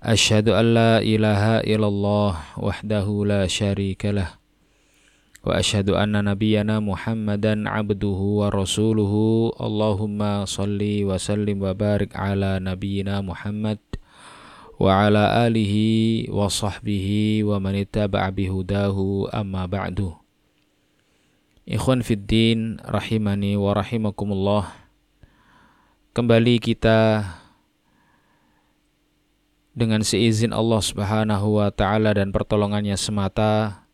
Ashadu an ilaha ilallah wahdahu la sharika Wa ashadu anna nabiyyana muhammadan abduhu wa rasuluhu. Allahumma salli wa sallim wa barik ala nabiyyina muhammad Wa ala alihi wa sahbihi wa manita ba'bihudahu amma ba'du. Ikhwan fid din rahimani wa rahimakumullah. Kembali kita dengan seizin Allah Subhanahu wa taala dan pertolongannya semata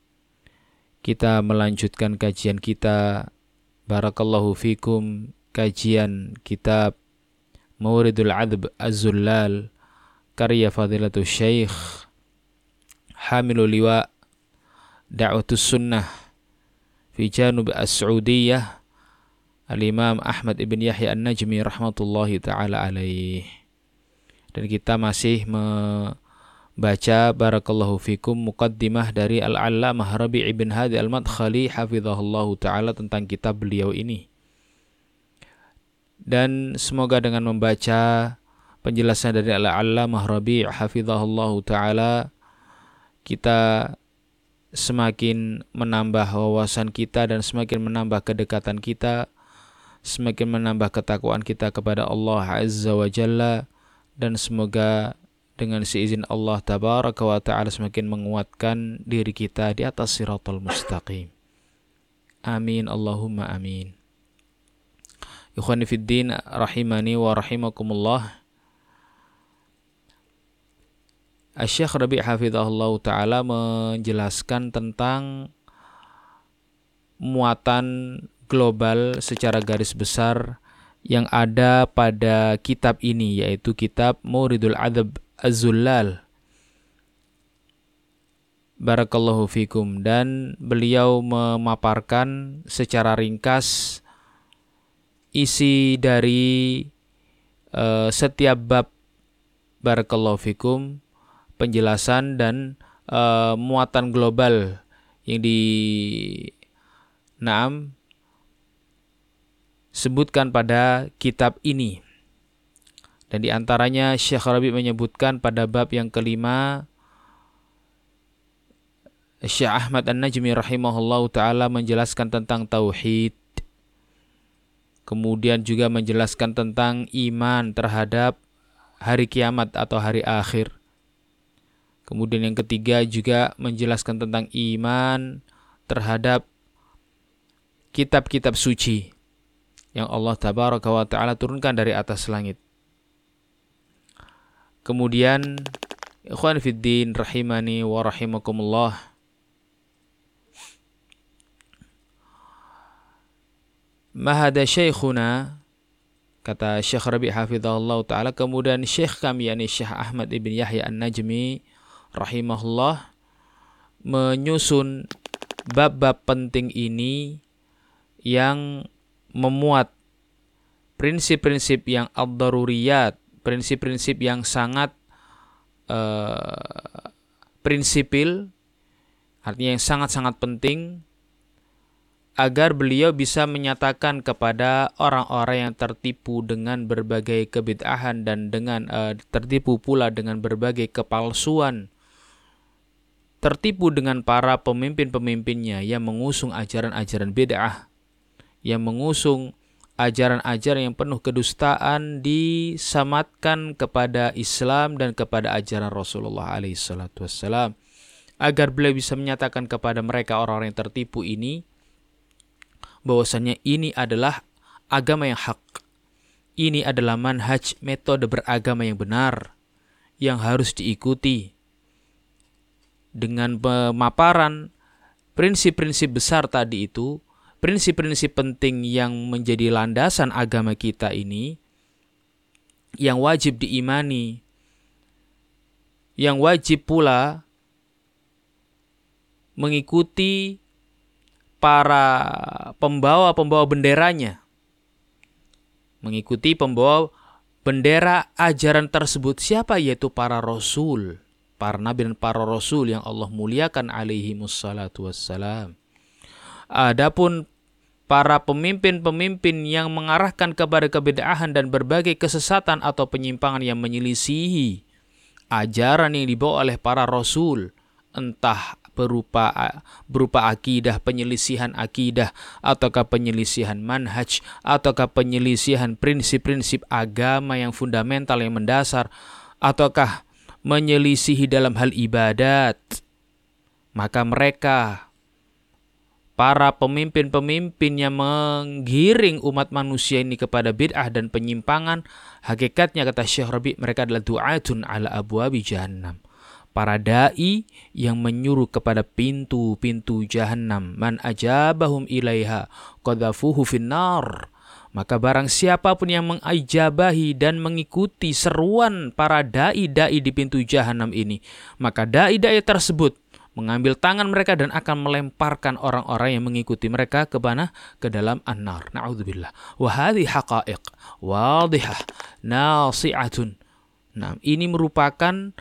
kita melanjutkan kajian kita. Barakallahu fikum kajian kitab Mauridul Adb Az-Zullal karya Fadilatul Syekh Hamilul Liwa Da'watus Sunnah fi Janub As-Saudiyah Al-Imam Ahmad Ibn Yahya An-Najmi rahmatullahi taala alaih dan kita masih membaca barakallahu fikum muqaddimah dari Al-Allamah Rabi' ibn Hadi Al-Madkhali hafizahullahu taala tentang kitab beliau ini. Dan semoga dengan membaca penjelasan dari Al-Allamah Rabi' hafizahullahu taala kita semakin menambah wawasan kita dan semakin menambah kedekatan kita, semakin menambah ketakwaan kita kepada Allah Azza wa Jalla dan semoga dengan seizin Allah tabaraka wa taala semakin menguatkan diri kita di atas siratal mustaqim. Amin Allahumma amin. Ikhwani fiddin rahimani wa rahimakumullah. Syekh Rabi' hafizahullah taala menjelaskan tentang muatan global secara garis besar yang ada pada kitab ini yaitu kitab Muridul Adab Az-Zullal. Barakallahu fikum dan beliau memaparkan secara ringkas isi dari uh, setiap bab barakallahu fikum penjelasan dan uh, muatan global yang di Naam sebutkan pada kitab ini. Dan di antaranya Syekh Rabi menyebutkan pada bab yang kelima Syekh Ahmad An-Najmi rahimahullah taala menjelaskan tentang tauhid. Kemudian juga menjelaskan tentang iman terhadap hari kiamat atau hari akhir. Kemudian yang ketiga juga menjelaskan tentang iman terhadap kitab-kitab suci yang Allah tabaraka wa taala turunkan dari atas langit. Kemudian ikhwan fiddin rahimani wa rahimakumullah. Mahada syekhuna kata Syekh Rabi hafizahullah taala kemudian Syekh kami yakni Syekh Ahmad ibn Yahya An-Najmi rahimahullah menyusun bab-bab penting ini yang memuat prinsip-prinsip yang ad-daruriyat, prinsip-prinsip yang sangat uh, prinsipil, artinya yang sangat-sangat penting agar beliau bisa menyatakan kepada orang-orang yang tertipu dengan berbagai kebid'ahan dan dengan uh, tertipu pula dengan berbagai kepalsuan. Tertipu dengan para pemimpin-pemimpinnya yang mengusung ajaran-ajaran bid'ah yang mengusung ajaran-ajaran yang penuh kedustaan disamatkan kepada Islam dan kepada ajaran Rasulullah SAW agar beliau bisa menyatakan kepada mereka orang-orang yang tertipu ini bahwasannya ini adalah agama yang hak. Ini adalah manhaj metode beragama yang benar yang harus diikuti. Dengan pemaparan prinsip-prinsip besar tadi itu prinsip-prinsip penting yang menjadi landasan agama kita ini yang wajib diimani yang wajib pula mengikuti para pembawa-pembawa benderanya. Mengikuti pembawa bendera ajaran tersebut siapa yaitu para rasul, para nabi dan para rasul yang Allah muliakan alaihi wassalam. Adapun para pemimpin-pemimpin yang mengarahkan kepada kebedahan dan berbagai kesesatan atau penyimpangan yang menyelisihi ajaran yang dibawa oleh para rasul, entah berupa berupa akidah, penyelisihan akidah ataukah penyelisihan manhaj ataukah penyelisihan prinsip-prinsip agama yang fundamental yang mendasar ataukah menyelisihi dalam hal ibadat maka mereka para pemimpin-pemimpin yang menggiring umat manusia ini kepada bid'ah dan penyimpangan, hakikatnya kata Syekh Rabi mereka adalah du'atun ala abwabi jahannam. Para dai yang menyuruh kepada pintu-pintu jahannam, man ajabahum ilaiha qadhafuhu finnar. Maka barang siapa pun yang mengajabahi dan mengikuti seruan para dai-dai di pintu jahanam ini, maka dai-dai tersebut mengambil tangan mereka dan akan melemparkan orang-orang yang mengikuti mereka ke mana? Ke dalam an-nar. Na'udzubillah. Wa hadhi haqa'iq wadihah nasi'atun. Nah, ini merupakan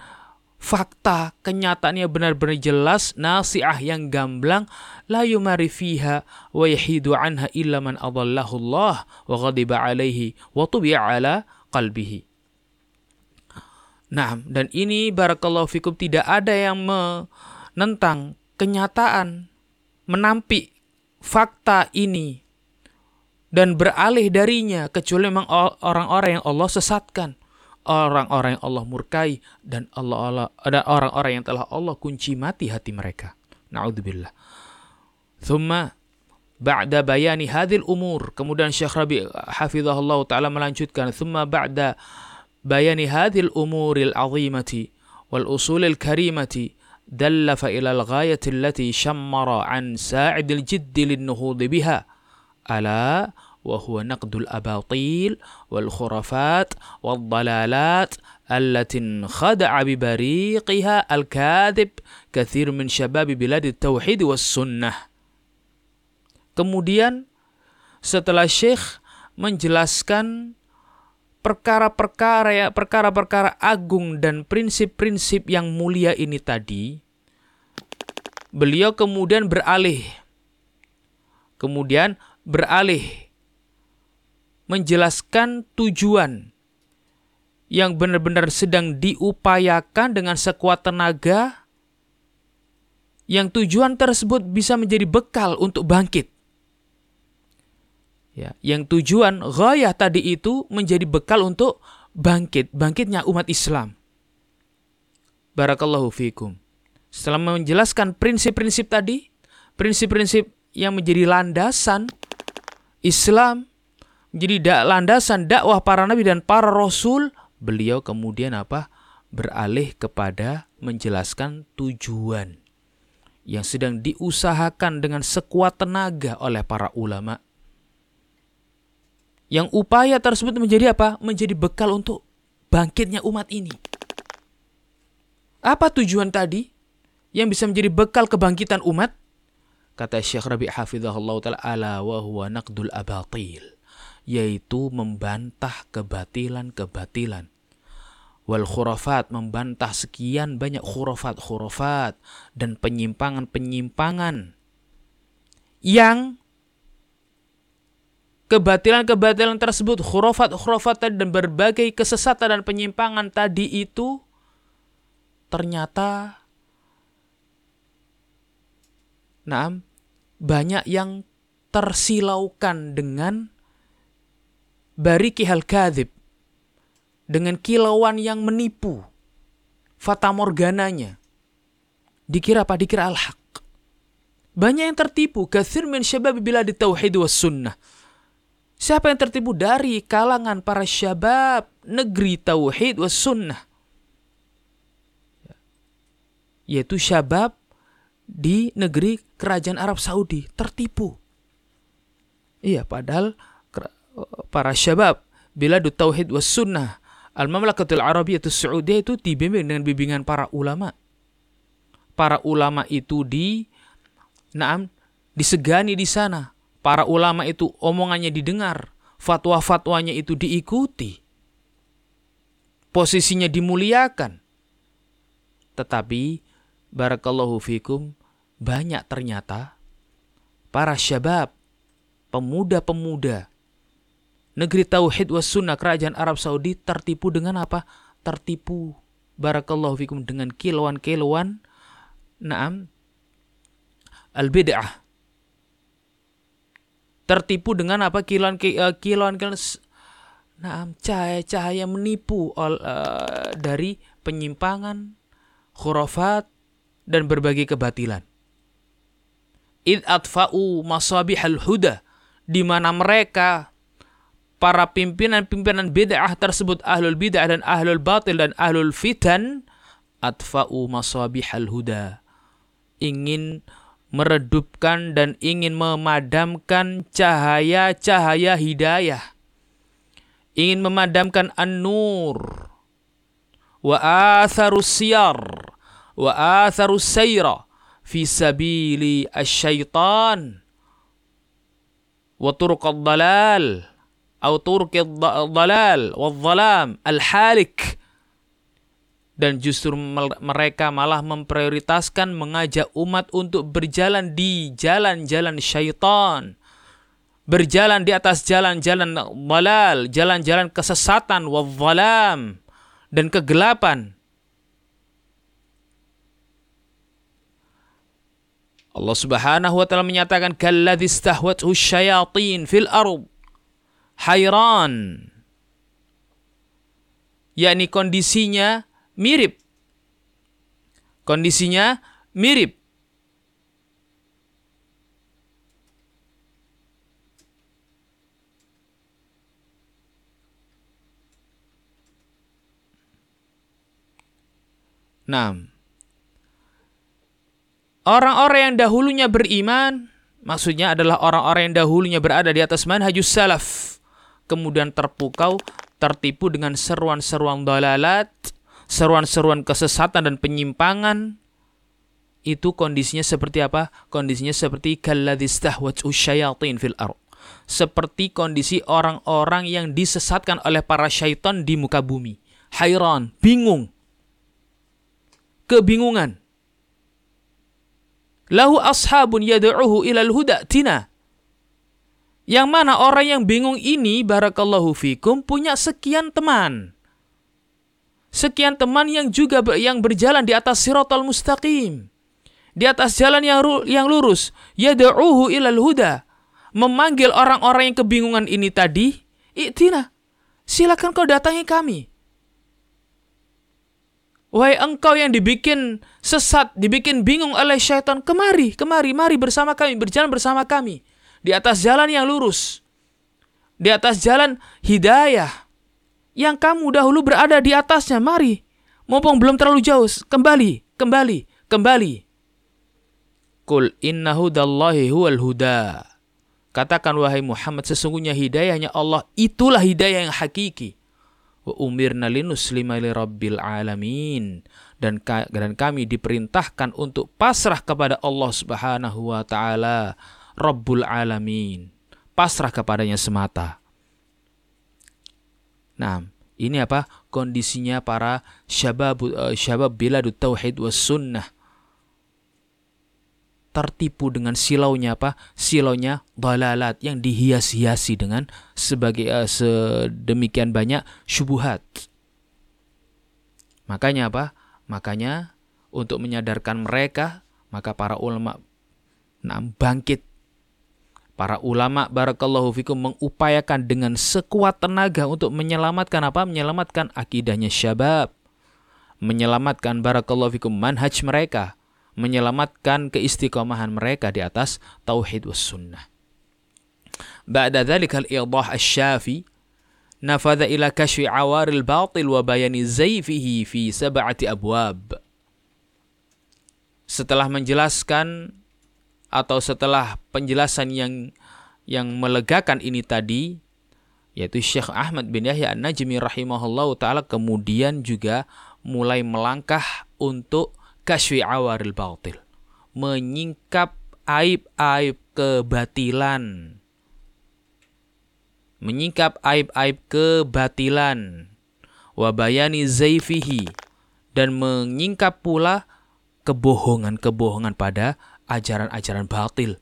fakta kenyataannya benar-benar jelas nasiah yang gamblang la yumari fiha wa yahidu anha illa man adallahu Allah wa ghadiba alaihi wa tubi'a ala qalbihi Nah, dan ini barakallahu fikum tidak ada yang me, menentang kenyataan, menampik fakta ini dan beralih darinya kecuali memang orang-orang yang Allah sesatkan, orang-orang yang Allah murkai dan Allah Allah ada orang-orang yang telah Allah kunci mati hati mereka. Naudzubillah. Thumma ba'da bayani hadhil umur kemudian Syekh Rabi hafizahullah taala melanjutkan thumma ba'da bayani hadhil umuril azimati wal usulil karimati دلف إلى الغاية التي شمر عن ساعد الجد للنهوض بها. ألا؟ وهو نقد الأباطيل والخرافات والضلالات التي انخدع ببريقها الكاذب كثير من شباب بلاد التوحيد والسنة. Kemudian setelah Syekh menjelaskan perkara-perkara ya perkara-perkara agung dan prinsip-prinsip yang mulia ini tadi beliau kemudian beralih kemudian beralih menjelaskan tujuan yang benar-benar sedang diupayakan dengan sekuat tenaga yang tujuan tersebut bisa menjadi bekal untuk bangkit Ya, yang tujuan ghayah tadi itu menjadi bekal untuk bangkit, bangkitnya umat Islam. Barakallahu fikum. Setelah menjelaskan prinsip-prinsip tadi, prinsip-prinsip yang menjadi landasan Islam, menjadi landasan dakwah para nabi dan para rasul, beliau kemudian apa? Beralih kepada menjelaskan tujuan yang sedang diusahakan dengan sekuat tenaga oleh para ulama yang upaya tersebut menjadi apa? Menjadi bekal untuk bangkitnya umat ini. Apa tujuan tadi yang bisa menjadi bekal kebangkitan umat? Kata Syekh Rabi Hafizahullah Ta'ala ala wa huwa naqdul abatil. Yaitu membantah kebatilan-kebatilan. Wal khurafat membantah sekian banyak khurafat-khurafat dan penyimpangan-penyimpangan yang kebatilan-kebatilan tersebut, khurafat-khurafat dan berbagai kesesatan dan penyimpangan tadi itu ternyata nah, banyak yang tersilaukan dengan bariki hal kadhib dengan kilauan yang menipu fatamorgananya dikira apa? Dikira al-haq. Banyak yang tertipu. Kathir min syabab bila di tauhid was sunnah Siapa yang tertipu dari kalangan para syabab negeri tauhid was sunnah? Yaitu syabab di negeri kerajaan Arab Saudi tertipu. Iya, padahal para syabab bila du tauhid was sunnah Al-Mamlakatul Arabiyatus Saudiyah itu dibimbing dengan bimbingan para ulama. Para ulama itu di naam disegani di sana. Para ulama itu omongannya didengar, fatwa-fatwanya itu diikuti. Posisinya dimuliakan. Tetapi barakallahu fikum banyak ternyata para syabab, pemuda-pemuda negeri tauhid was sunnah kerajaan Arab Saudi tertipu dengan apa? Tertipu barakallahu fikum dengan kilauan-kilauan naam al-bid'ah tertipu dengan apa kilauan eh, kilauan kilauan nah cahaya-cahaya menipu uh, dari penyimpangan khurafat dan berbagai kebatilan. Id atfa'u masabihal huda di mana mereka para pimpinan-pimpinan bid'ah tersebut ahlul bid'ah dan ahlul batil dan ahlul fitan atfa'u masabihal huda ingin meredupkan dan ingin memadamkan cahaya-cahaya hidayah. Ingin memadamkan an-nur. Wa atharus siyar. Wa atharus sayra. Fi sabili asyaitan. Wa turqad dalal. Atau turqad dalal. Wa dhalam. Al-halik dan justru mereka malah memprioritaskan mengajak umat untuk berjalan di jalan-jalan syaitan. Berjalan di atas jalan-jalan walal jalan-jalan kesesatan wadzalam dan kegelapan. Allah Subhanahu wa taala menyatakan kalladzi istahwathu syayatin fil ard hayran. Yakni kondisinya mirip. Kondisinya mirip. Nah, orang-orang yang dahulunya beriman, maksudnya adalah orang-orang yang dahulunya berada di atas manhajus salaf, kemudian terpukau, tertipu dengan seruan-seruan dalalat, seruan-seruan kesesatan dan penyimpangan itu kondisinya seperti apa? Kondisinya seperti kalladzistahwatu syayatin fil ard. Seperti kondisi orang-orang yang disesatkan oleh para syaitan di muka bumi. Hayran, bingung. Kebingungan. Lahu ashabun yad'uhu ilal huda tina. Yang mana orang yang bingung ini barakallahu fikum punya sekian teman sekian teman yang juga yang berjalan di atas siratal mustaqim. Di atas jalan yang yang lurus, yad'uhu ilal huda. Memanggil orang-orang yang kebingungan ini tadi, "Iktina, silakan kau datangi kami." Wahai engkau yang dibikin sesat, dibikin bingung oleh syaitan, kemari, kemari, mari bersama kami, berjalan bersama kami. Di atas jalan yang lurus. Di atas jalan hidayah yang kamu dahulu berada di atasnya. Mari, mumpung belum terlalu jauh, kembali, kembali, kembali. Kul inna hudallahi huwal huda. Katakan wahai Muhammad, sesungguhnya hidayahnya Allah itulah hidayah yang hakiki. Wa umirna linuslima li rabbil alamin. Dan, dan kami diperintahkan untuk pasrah kepada Allah subhanahu wa ta'ala. Rabbul alamin. Pasrah kepadanya semata. Nah, ini apa? Kondisinya para syabab uh, syabab biladut tauhid was sunnah. Tertipu dengan silaunya apa? Silaunya dalalat yang dihias-hiasi dengan sebagai uh, sedemikian banyak syubhat. Makanya apa? Makanya untuk menyadarkan mereka, maka para ulama nah, bangkit Para ulama barakallahu fikum mengupayakan dengan sekuat tenaga untuk menyelamatkan apa? Menyelamatkan akidahnya syabab. Menyelamatkan barakallahu fikum manhaj mereka. Menyelamatkan keistiqomahan mereka di atas tauhid was sunnah. Ba'da dhalika al-idah asy-syafi nafadha ila kashfi awaril batil wa bayani zayfihi fi sab'ati abwab. Setelah menjelaskan atau setelah penjelasan yang yang melegakan ini tadi yaitu Syekh Ahmad bin Yahya An-Najmi rahimahullah taala kemudian juga mulai melangkah untuk kaswi awaril batil menyingkap aib-aib kebatilan. Menyingkap aib-aib kebatilan. Wabayani zaifihi. Dan menyingkap pula kebohongan-kebohongan pada ajaran-ajaran batil.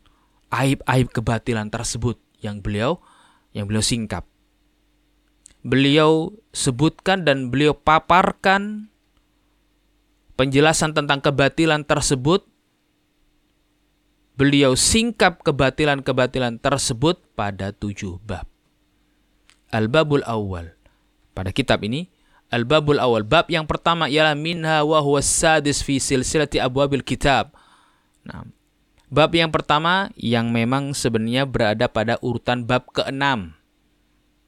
Aib-aib kebatilan tersebut yang beliau yang beliau singkap. Beliau sebutkan dan beliau paparkan penjelasan tentang kebatilan tersebut. Beliau singkap kebatilan-kebatilan tersebut pada tujuh bab. Al-Babul Awal. Pada kitab ini, Al-Babul Awal. Bab yang pertama ialah minha wa huwa sadis fi silsilati abwabil kitab. Nah, Bab yang pertama yang memang sebenarnya berada pada urutan bab keenam.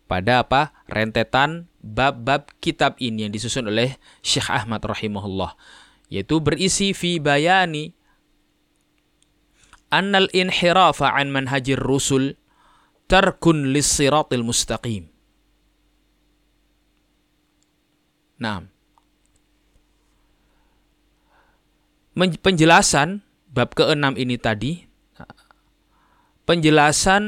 Pada apa? Rentetan bab-bab kitab ini yang disusun oleh Syekh Ahmad rahimahullah. Yaitu berisi fi bayani annal inhirafa an manhajir rusul tarkun lissiratil mustaqim. Nah, penjelasan bab ke-6 ini tadi penjelasan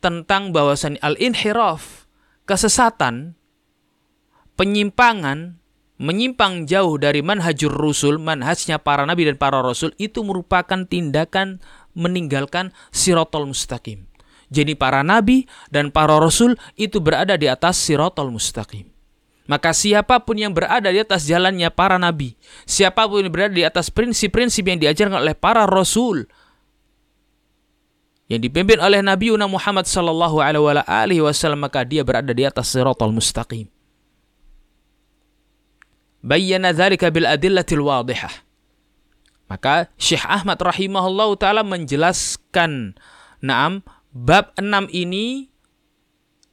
tentang bahwasan al-inhiraf, kesesatan, penyimpangan, menyimpang jauh dari manhajur rusul, manhajnya para nabi dan para rasul itu merupakan tindakan meninggalkan sirotol mustaqim. Jadi para nabi dan para rasul itu berada di atas sirotol mustaqim. Maka siapa pun yang berada di atas jalannya para nabi, siapa pun yang berada di atas prinsip-prinsip yang diajarkan oleh para rasul, yang dipimpin oleh Nabi Muhammad sallallahu alaihi wasallam maka dia berada di atas siratal mustaqim. Bayyana dzalika bil adillatil wadihah. Maka Syekh Ahmad rahimahullah taala menjelaskan Naam bab 6 ini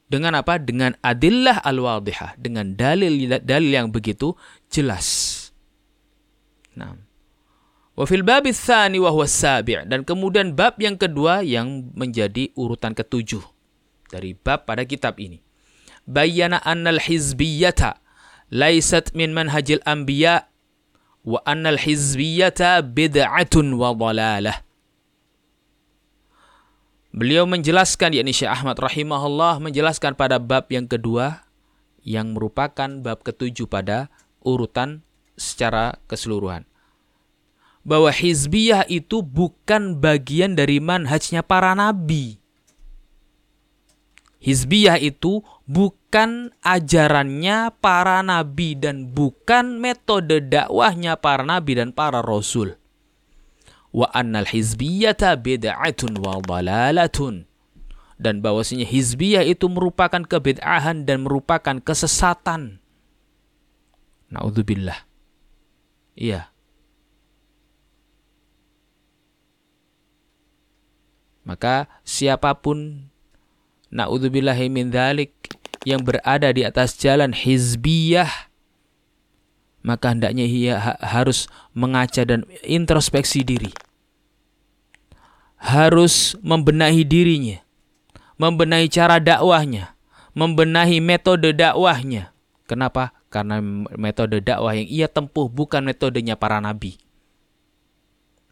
dengan apa? Dengan adillah al-wadihah, dengan dalil dalil yang begitu jelas. Nah. Wa fil bab sabi' dan kemudian bab yang kedua yang menjadi urutan ketujuh dari bab pada kitab ini. Bayyana annal hizbiyata laisat min manhajil anbiya wa annal hizbiyata bid'atun wa dhalalah. Beliau menjelaskan, yakni Syekh Ahmad rahimahullah menjelaskan pada bab yang kedua yang merupakan bab ketujuh pada urutan secara keseluruhan. Bahwa hizbiyah itu bukan bagian dari manhajnya para nabi. Hizbiyah itu bukan ajarannya para nabi dan bukan metode dakwahnya para nabi dan para rasul wa annal hizbiyata bid'atun wa dalalatun dan bahwasanya hizbiyah itu merupakan kebid'ahan dan merupakan kesesatan. Naudzubillah. Iya. Maka siapa pun naudzubillahi min dzalik yang berada di atas jalan hizbiyah maka hendaknya ia ha harus mengaca dan introspeksi diri. Harus membenahi dirinya, membenahi cara dakwahnya, membenahi metode dakwahnya. Kenapa? Karena metode dakwah yang ia tempuh bukan metodenya para nabi.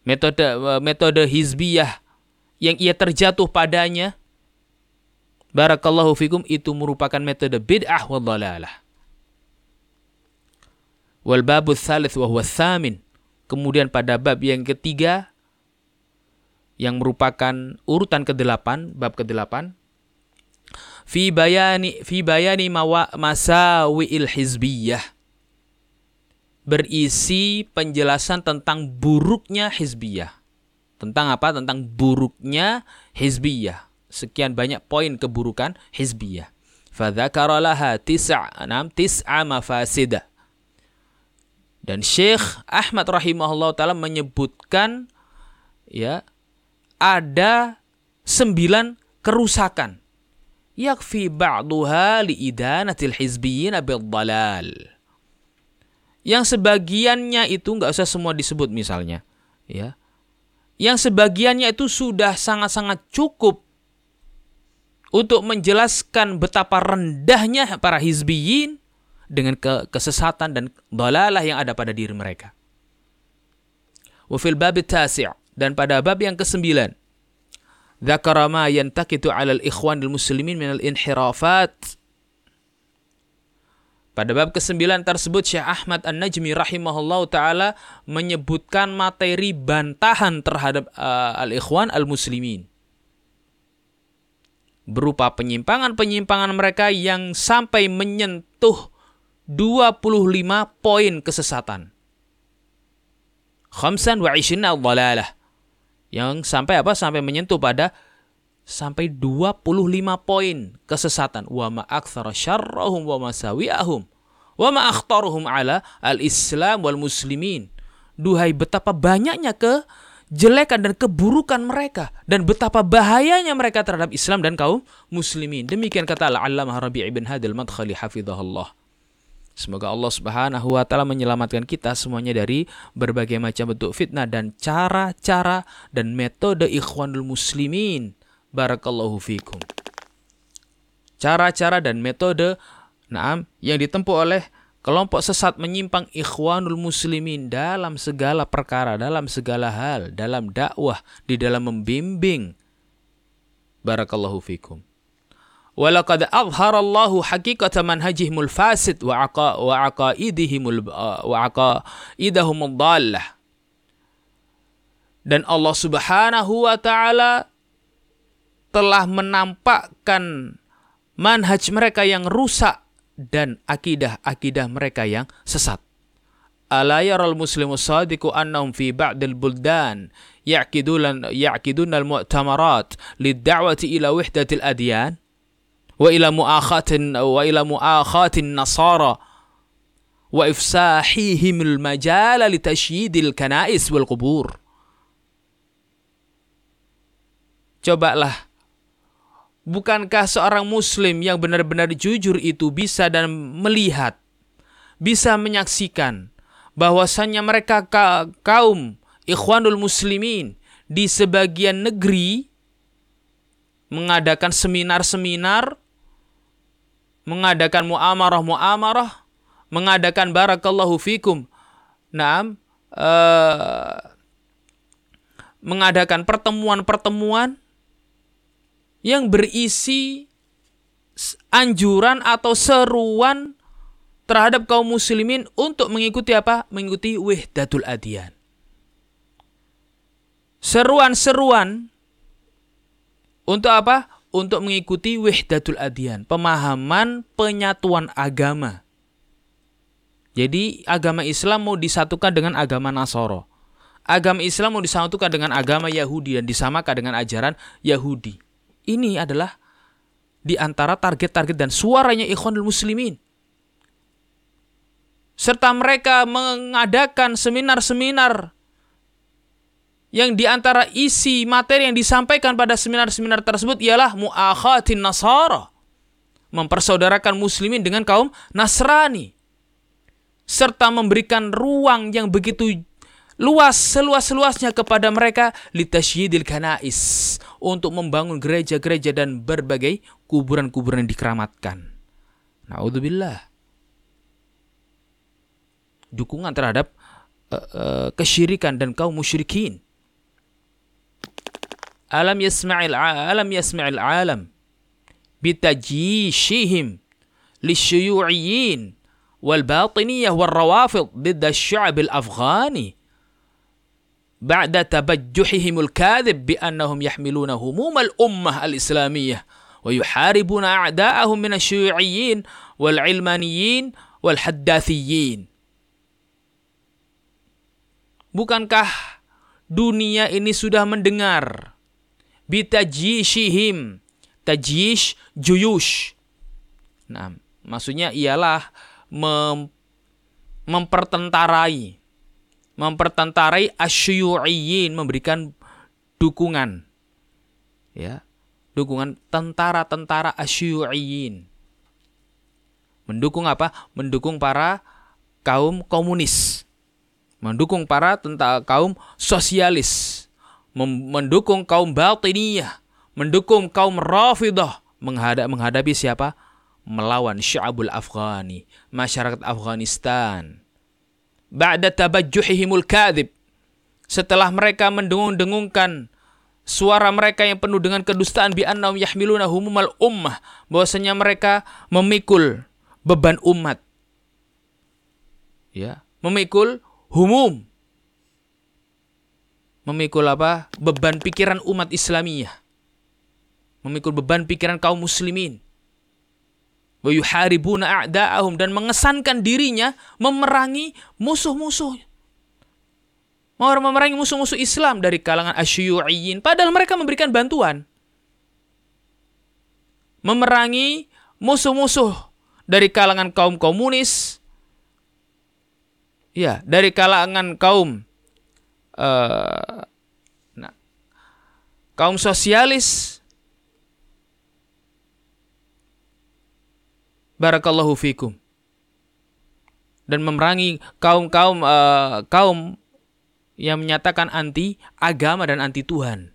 Metode metode hizbiyah yang ia terjatuh padanya Barakallahu fikum itu merupakan metode bid'ah wa dhalalah. Wal babu thalith wa huwa thamin. Kemudian pada bab yang ketiga yang merupakan urutan ke-8, bab ke-8 fi bayani fi bayani mawa masawiil hizbiyah berisi penjelasan tentang buruknya hizbiyah. Tentang apa? Tentang buruknya hizbiyah. Sekian banyak poin keburukan hizbiyah. Fadzakara laha tis'a, tis'a mafasidah dan Syekh Ahmad rahimahullah taala menyebutkan ya ada sembilan kerusakan. Yakfi ba'duha liidanatil hizbiyin dalal. Yang sebagiannya itu nggak usah semua disebut misalnya, ya. Yang sebagiannya itu sudah sangat-sangat cukup untuk menjelaskan betapa rendahnya para hizbiyin dengan ke kesesatan dan dalalah yang ada pada diri mereka. Wa fil bab tasi' dan pada bab yang kesembilan dzakara ma yantaqitu 'ala al-ikhwanil muslimin min al-inhirafat pada bab ke-9 tersebut Syekh Ahmad An-Najmi rahimahullah taala menyebutkan materi bantahan terhadap uh, al-ikhwan al-muslimin berupa penyimpangan-penyimpangan mereka yang sampai menyentuh 25 poin kesesatan. Khamsan wa ishina dhalalah. Yang sampai apa? Sampai menyentuh pada sampai 25 poin kesesatan. Wa ma aktsara syarrahum wa masawi'ahum wa ma akhtaruhum ala al-islam wal muslimin. Duhai betapa banyaknya ke jelekan dan keburukan mereka dan betapa bahayanya mereka terhadap Islam dan kaum muslimin. Demikian kata Al-Allamah Rabi' ibn Hadil Madkhali hafizahullah. Semoga Allah Subhanahu wa taala menyelamatkan kita semuanya dari berbagai macam bentuk fitnah dan cara-cara dan metode ikhwanul muslimin. Barakallahu fikum. Cara-cara dan metode naam yang ditempuh oleh kelompok sesat menyimpang ikhwanul muslimin dalam segala perkara, dalam segala hal, dalam dakwah, di dalam membimbing. Barakallahu fikum. Walaqad azharallahu haqiqata manhajihimul fasid wa aqa wa aqaidihimul wa aqaidahumud. Dan Allah Subhanahu wa taala telah menampakkan manhaj mereka yang rusak dan akidah-akidah mereka yang sesat. Ala yaral muslimu sadiqu annahum fi ba'dil buldan ya'kidun ya'kidun al-mu'tamarat lid-da'wati ila wahdatil adyan wa ila mu'akhatin wa ila mu'akhatin nasara wa ifsahihim al-majala li kanais wal qubur. Cobalah Bukankah seorang muslim yang benar-benar jujur itu bisa dan melihat, bisa menyaksikan bahwasannya mereka kaum ikhwanul muslimin di sebagian negeri mengadakan seminar-seminar, mengadakan muamarah-muamarah, mengadakan barakallahu fikum. Naam, uh, mengadakan pertemuan-pertemuan yang berisi anjuran atau seruan terhadap kaum muslimin untuk mengikuti apa? Mengikuti wahdatul adiyan. Seruan-seruan untuk apa? Untuk mengikuti wahdatul adiyan, pemahaman penyatuan agama. Jadi agama Islam mau disatukan dengan agama Nasoro. Agama Islam mau disatukan dengan agama Yahudi dan disamakan dengan ajaran Yahudi. Ini adalah di antara target-target dan suaranya ikhwanul muslimin. Serta mereka mengadakan seminar-seminar yang di antara isi materi yang disampaikan pada seminar-seminar tersebut ialah mu'akhatin nasara. Mempersaudarakan muslimin dengan kaum Nasrani. Serta memberikan ruang yang begitu luas seluas-luasnya kepada mereka litasyidil kanais untuk membangun gereja-gereja dan berbagai kuburan-kuburan yang dikeramatkan. Naudzubillah. Dukungan terhadap uh, uh, kesyirikan dan kaum musyrikin. Alam yasma'il alam bitajishihim lisyuyu'iyyin wal batiniyah wal rawafid ضد الشعب الأفغاني بعد تبجحهم الكاذب بأنهم يحملون هموم الأمة الإسلامية ويحاربون أعداءهم من الشيوعيين والعلمانيين والحداثيين. Bukankah dunia ini sudah mendengar bitajishihim. Tajish juyush. Nah maksudnya ialah mem mempertentarai. Mempertentarai asyuyu'iyyin memberikan dukungan. Ya dukungan tentara-tentara asyuyu'iyyin. Mendukung apa? Mendukung para kaum komunis. Mendukung para tentara kaum sosialis mendukung kaum batiniyah mendukung kaum rafidah menghadap menghadapi siapa? Melawan sya'abul afghani masyarakat Afghanistan. Ba'da tabajjuhihimul kadhib setelah mereka mendengung-dengungkan suara mereka yang penuh dengan kedustaan bi annahum yahmiluna humumal ummah bahwasanya mereka memikul beban umat. Ya memikul humum memikul apa? Beban pikiran umat Islamiyah. Memikul beban pikiran kaum muslimin. A'da'ahum dan mengesankan dirinya memerangi musuh-musuh. Memerangi musuh-musuh Islam dari kalangan asyuyu'iyyin padahal mereka memberikan bantuan. Memerangi musuh-musuh dari kalangan kaum komunis. Ya dari kalangan kaum uh, nah, kaum sosialis barakallahu fikum dan memerangi kaum-kaum uh, kaum yang menyatakan anti agama dan anti Tuhan.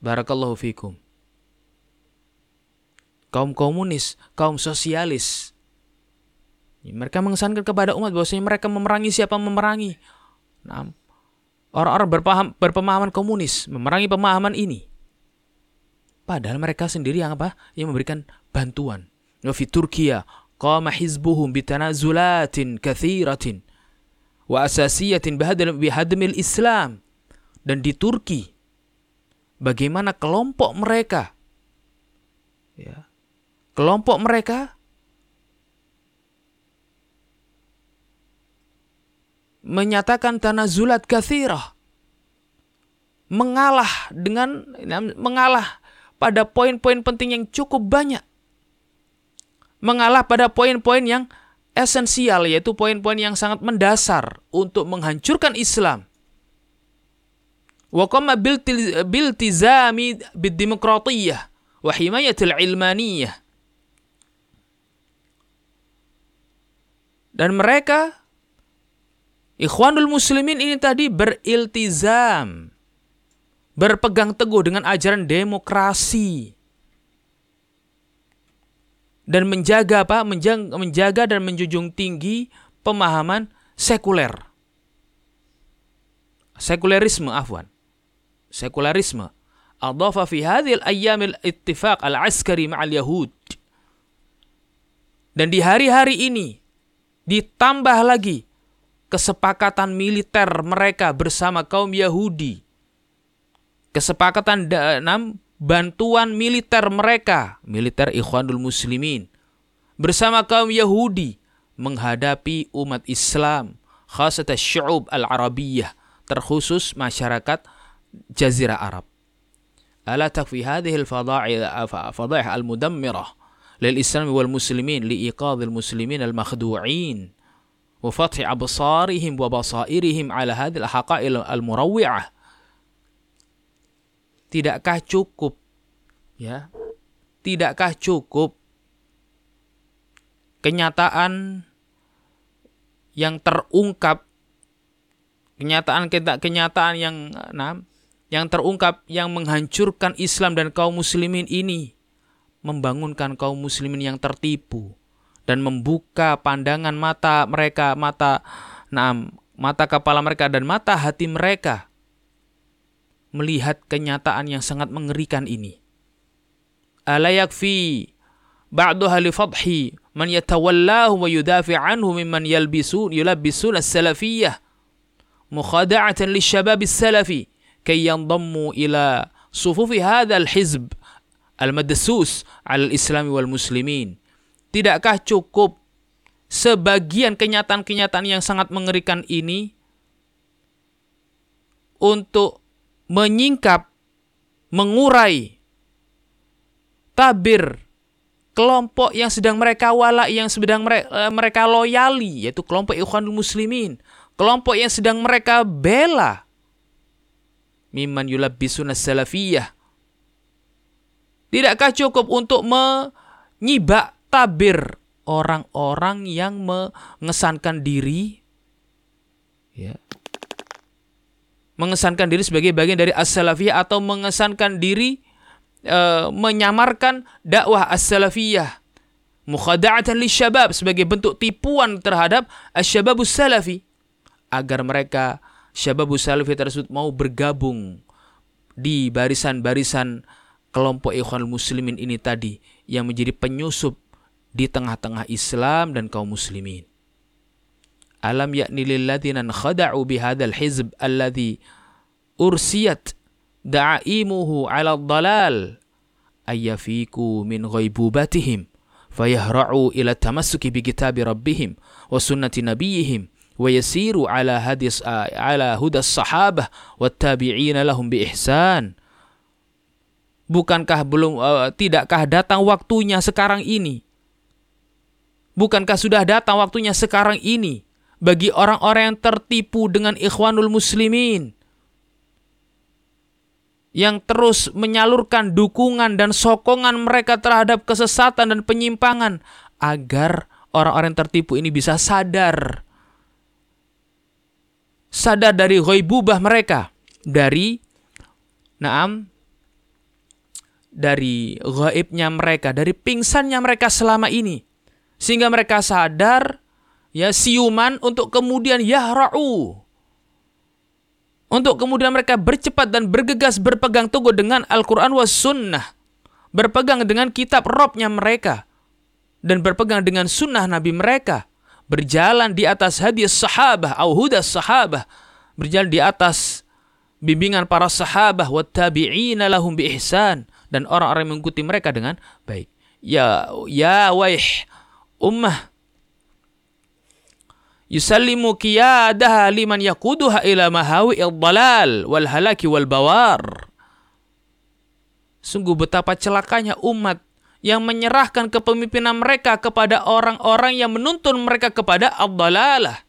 Barakallahu fikum. Kaum komunis, kaum sosialis. Mereka mengesankan kepada umat bahwasanya mereka memerangi siapa memerangi. Nah, orang-orang berpaham, berpemahaman komunis memerangi pemahaman ini. Padahal mereka sendiri yang apa? Yang memberikan bantuan. Fi Turkiya qama hizbuhum bitanazulatin kathiratin wa asasiyatin bihadmil Islam. Dan di Turki bagaimana kelompok mereka ya, kelompok mereka menyatakan tanazulat kathirah mengalah dengan mengalah pada poin-poin penting yang cukup banyak. Mengalah pada poin-poin yang esensial yaitu poin-poin yang sangat mendasar untuk menghancurkan Islam. Wa qama biltizami biddemokratiyah wa himayatil ilmaniyah. Dan mereka Ikhwanul Muslimin ini tadi beriltizam. Berpegang teguh dengan ajaran demokrasi. Dan menjaga apa? Menjaga, menjaga dan menjunjung tinggi pemahaman sekuler. Sekulerisme afwan. Sekularisme. Hadhil ayyam al-ittifaq al-askari ma'al yahud. Dan di hari-hari ini ditambah lagi kesepakatan militer mereka bersama kaum Yahudi kesepakatan enam bantuan militer mereka, militer Ikhwanul Muslimin bersama kaum Yahudi menghadapi umat Islam, khasat syu'ub al-Arabiyah, terkhusus masyarakat Jazirah Arab. Ala takfi hadhihi al-fadaih al-mudammirah للإسلام والمسلمين لإيقاظ المسلمين المخدوعين وفتح أبصارهم وبصائرهم على هذه الحقائق المروعة Tidakkah cukup ya? Tidakkah cukup kenyataan yang terungkap kenyataan kita kenyataan yang nah, yang terungkap yang menghancurkan Islam dan kaum muslimin ini membangunkan kaum muslimin yang tertipu Dan membuka pandangan mata mereka mata nah, mata kepala mereka dan mata hati mereka melihat kenyataan yang sangat mengerikan ini. Ala yakfi ba'daha li fadhi man yatawallahu wa yudafi' anhu mimman yalbisun yulabbisun as-salafiyyah mukhada'atan lishabab as-salafi kay yanḍammu ila sufufi hadha al-hizb al-madsus 'ala al-islam wal muslimin. Tidakkah cukup sebagian kenyataan-kenyataan yang sangat mengerikan ini untuk menyingkap, mengurai tabir kelompok yang sedang mereka wala, yang sedang mereka, eh, mereka loyali, yaitu kelompok Ikhwanul Muslimin, kelompok yang sedang mereka bela. Miman yulabbisuna salafiyah. Tidakkah cukup untuk menyibak tabir orang-orang yang mengesankan diri ya, mengesankan diri sebagai bagian dari as-salafiyah atau mengesankan diri e, menyamarkan dakwah as-salafiyah mukhada'atan syabab sebagai bentuk tipuan terhadap asy-syababus salafi agar mereka syababu salafi tersebut mau bergabung di barisan-barisan kelompok ikhwan muslimin ini tadi yang menjadi penyusup di tengah-tengah Islam dan kaum muslimin. Alam yakni lilladzina khada'u bihadzal hizb alladzi ursiyat da'imuhu 'ala dalal ayyafiku min ghaibubatihim fayahra'u ila tamassuki bi kitabi rabbihim wa sunnati nabiyihim wa yasiru 'ala hadis 'ala hudas sahabah wat tabi'ina lahum bi ihsan bukankah belum uh, tidakkah datang waktunya sekarang ini Bukankah sudah datang waktunya sekarang ini bagi orang-orang yang tertipu dengan ikhwanul muslimin yang terus menyalurkan dukungan dan sokongan mereka terhadap kesesatan dan penyimpangan agar orang-orang yang tertipu ini bisa sadar? Sadar dari ghaibubah mereka dari naam dari gaibnya mereka dari pingsannya mereka selama ini sehingga mereka sadar ya siuman untuk kemudian yahra'u. Untuk kemudian mereka bercepat dan bergegas berpegang teguh dengan Al-Quran was sunnah. Berpegang dengan kitab robnya mereka. Dan berpegang dengan sunnah Nabi mereka. Berjalan di atas hadis sahabah au hudas sahabah. Berjalan di atas bimbingan para sahabah wa tabi'ina lahum bi ihsan. Dan orang-orang mengikuti mereka dengan baik. Ya ya waih ummah yusallimu qiyadaha liman yaquduha ila mahawi dalal wal halaki wal bawar sungguh betapa celakanya umat yang menyerahkan kepemimpinan mereka kepada orang-orang yang menuntun mereka kepada abdalalah.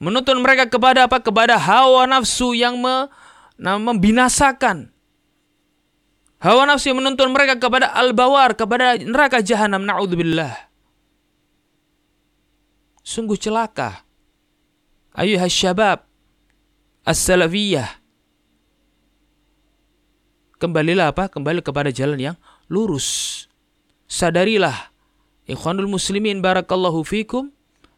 Menuntun mereka kepada apa? Kepada hawa nafsu yang me, nah, membinasakan. Hawa nafsu menuntun mereka kepada al-bawar, kepada neraka jahanam. Na'udzubillah. Sungguh celaka. Ayuhas syabab. As-salafiyah kembalilah apa? Kembali kepada jalan yang lurus. Sadarilah, ikhwanul muslimin barakallahu fikum,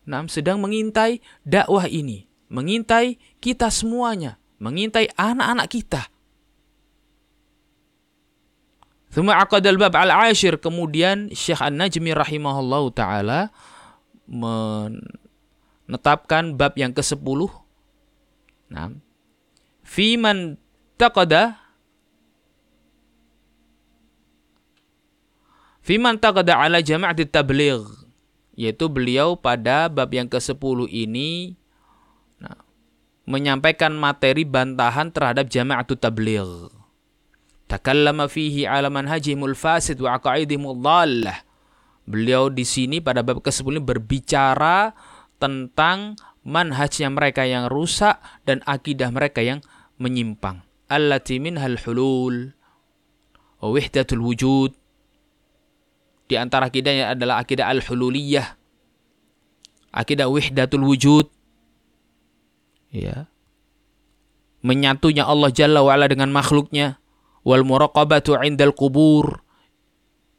nam sedang mengintai dakwah ini, mengintai kita semuanya, mengintai anak-anak kita. Thumma aqadal bab al-ashir. Kemudian Syekh An-Najmi rahimahullahu ta'ala menetapkan bab yang ke-10. Nah, Fiman taqada Fiman taqada ala jama'atit tabligh yaitu beliau pada bab yang ke-10 ini nah, menyampaikan materi bantahan terhadap jama'atut tabligh. Takallama fihi ala manhajimul fasid wa aqaidimul dhallah. Beliau di sini pada bab ke-10 ini berbicara tentang manhajnya mereka yang rusak dan akidah mereka yang menyimpang. Allati minhal hulul wa wujud di antara akidahnya adalah akidah al-hululiyah. Akidah wihdatul wujud. Ya. Menyatunya Allah Jalla wa'ala dengan makhluknya. Wal muraqabatu indal kubur.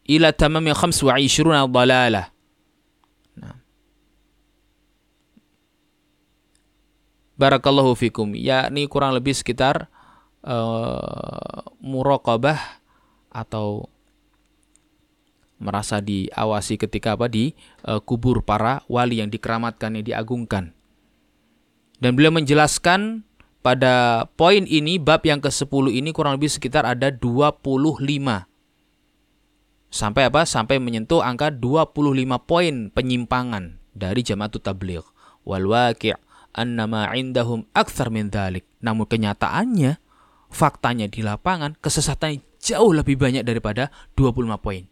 Ila tamami khams wa ishruna dalalah. Nah. Barakallahu fikum. Ya, ini kurang lebih sekitar uh, muraqabah atau merasa diawasi ketika apa di uh, kubur para wali yang dikeramatkan yang diagungkan. Dan beliau menjelaskan pada poin ini bab yang ke-10 ini kurang lebih sekitar ada 25. Sampai apa? Sampai menyentuh angka 25 poin penyimpangan dari jamaatut tabligh. Wal waqi' annama indahum akthar min dhalik. Namun kenyataannya faktanya di lapangan kesesatan jauh lebih banyak daripada 25 poin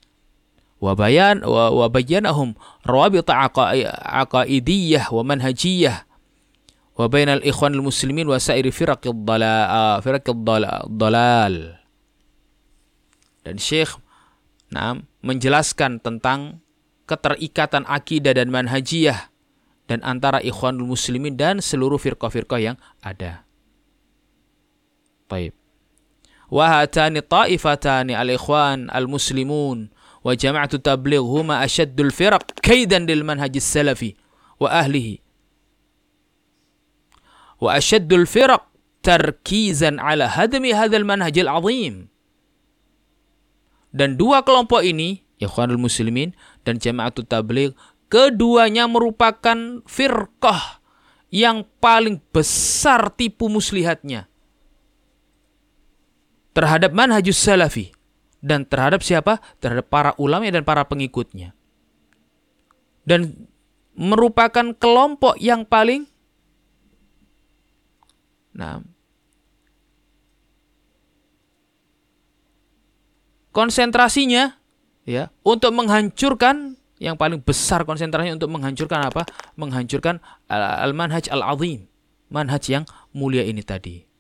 wa bayan wa bayyanahum rawabit aqaidiyah wa manhajiyah wa bainal ikhwan muslimin wa sairi firaqid dalal firaqid dalal dan Syekh nah, menjelaskan tentang keterikatan akidah dan manhajiyah dan antara ikhwanul muslimin dan seluruh firqah-firqah yang ada. Baik. Wa hatani ta'ifatani al-ikhwan al-muslimun wa jama'atu tabligh huma ashaddul firaq kaidan manhaj salafi wa. Asyaddul firaq tarkizan ala hadmi hadzal manhajil azim. Dan dua kelompok ini, Ikhwanul Muslimin dan Jamaatul Tabligh, keduanya merupakan firqah yang paling besar tipu muslihatnya terhadap manhajus salafi dan terhadap siapa? Terhadap para ulama dan para pengikutnya. Dan merupakan kelompok yang paling nah konsentrasinya ya untuk menghancurkan yang paling besar konsentrasinya untuk menghancurkan apa? Menghancurkan al-manhaj al-azim, manhaj yang mulia ini tadi.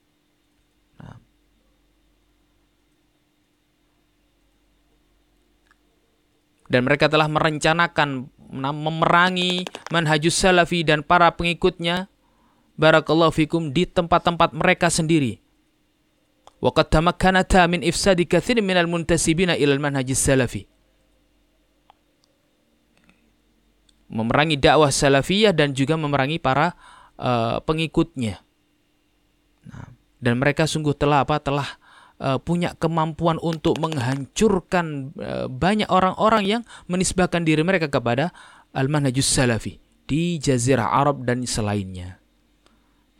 dan mereka telah merencanakan memerangi manhajus salafi dan para pengikutnya barakallahu fikum di tempat-tempat mereka sendiri. Waqad tamakkanata min ifsadi katsir minal muntasibina ilal manhajis salafi. Memerangi dakwah salafiyah dan juga memerangi para uh, pengikutnya. Nah, dan mereka sungguh telah apa? Telah uh, punya kemampuan untuk menghancurkan uh, banyak orang-orang yang menisbahkan diri mereka kepada al-manhajus salafi di jazirah Arab dan selainnya.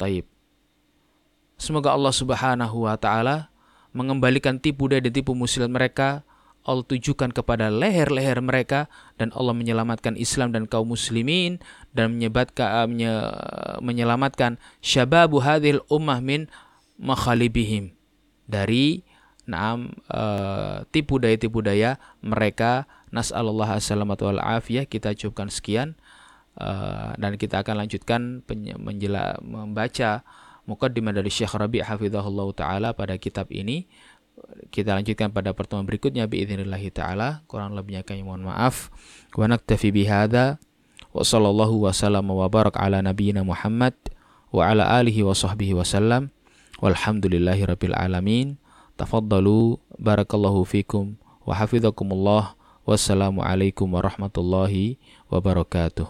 Taib. Semoga Allah Subhanahu wa taala mengembalikan tipu daya dan tipu muslihat mereka. Allah tujukan kepada leher-leher mereka dan Allah menyelamatkan Islam dan kaum muslimin dan menyebabkan menyelamatkan syababu hadhil ummah min makhalibihim. Dari naam uh, tipu daya tipu daya mereka. Nasallallahu wal afiyah kita cukupkan sekian uh, dan kita akan lanjutkan menjela membaca mukaddimah dari Syekh Rabi' hafizahullah taala pada kitab ini. Kita lanjutkan pada pertemuan berikutnya biidznillah taala. Kurang lebihnya kami mohon maaf. Wa naktafi bihadza wa sallallahu wa sallam wa barak ala nabiyyina Muhammad wa ala alihi wa sahbihi wasallam walhamdulillahi rabbil alamin. Tafaddalu barakallahu fikum wa hafizakumullah. Wassalamu alaikum warahmatullahi wabarakatuh